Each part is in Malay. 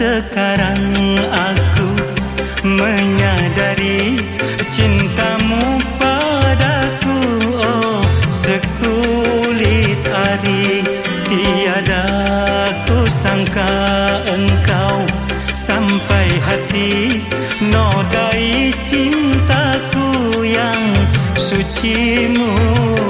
sekarang aku menyadari cintamu padaku. Oh sekulit hari tiada ku sangka engkau sampai hati. Nodai cintaku yang suci mulia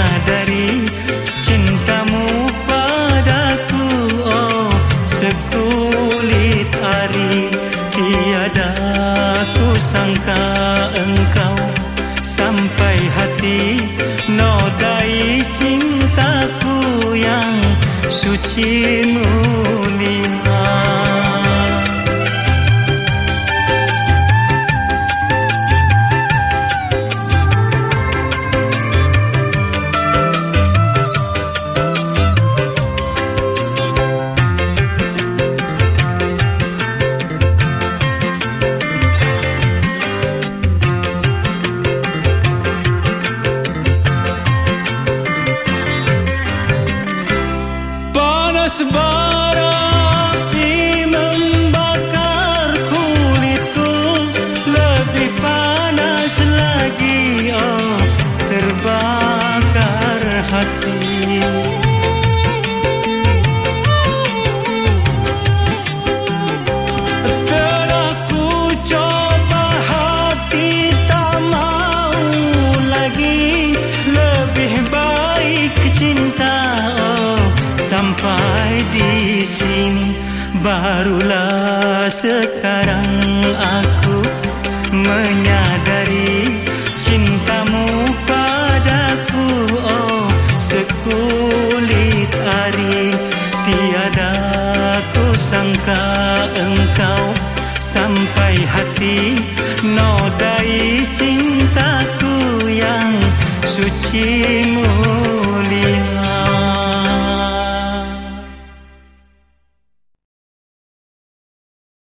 hari tiada ku sangka engkau. Sampai hati nodai cintaku yang suci mulia cinta oh sampai di sini. Barulah sekarang aku menyadari cintamu padaku oh sekulit hari. Tiada ku sangka engkau sampai hati. Nodai cintaku yang suci